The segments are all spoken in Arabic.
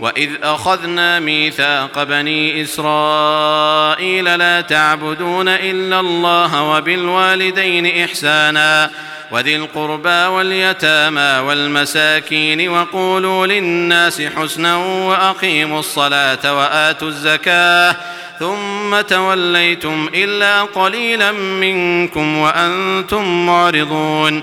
وَإِذْ أَخَذْنَا مِيثَاقَ بَنِي إِسْرَائِيلَ لَا تَعْبُدُونَ إِلَّا اللَّهَ وَبِالْوَالِدَيْنِ إِحْسَانًا وذي القربى واليتامى والمساكين وقولوا للناس حسنا وأقيموا الصلاة وآتوا الزكاة ثم توليتم إلا قليلا منكم وأنتم معرضون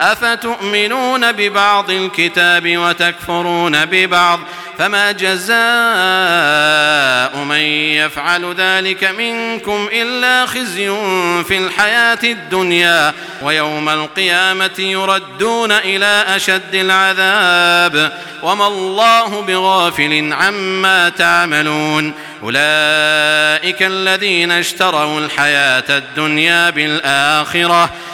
أفتؤمنون ببعض الكتاب وتكفرون ببعض فما جزاء من يفعل ذلك منكم إلا خزي في الحياة الدنيا ويوم القيامة يردون إلى أشد العذاب وما الله بغافل عما تعملون أولئك الذين اشتروا الحياة الدنيا بالآخرة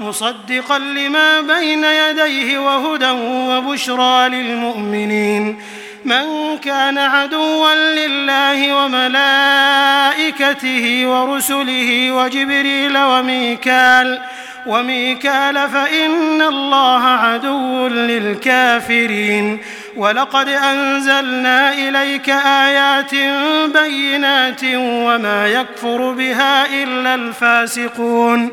مصدقا لما بين يديه وهدى وبشرى للمؤمنين. من كان عدوا لله وملائكته ورسله وجبريل وميكال وميكال فإن الله عدو للكافرين. ولقد أنزلنا إليك آيات بينات وما يكفر بها إلا الفاسقون.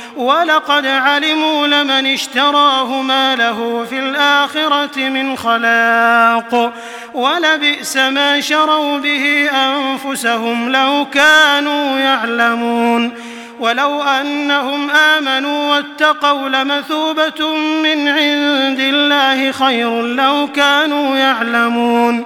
وَلَقَدْ عَلِمُوا لَمَنِ اشْتَرَاهُ مَا لَهُ فِي الْآخِرَةِ مِنْ خَلَاقٍ وَلَبِئْسَ مَا شَرَوْا بِهِ أَنفُسَهُمْ لَوْ كَانُوا يَعْلَمُونَ ولو أنهم آمنوا واتقوا لمثوبة من عند الله خير لو كانوا يعلمون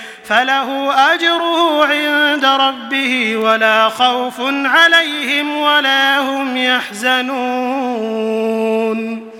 فله أجره عند ربه ولا خوف عليهم ولا هم يحزنون.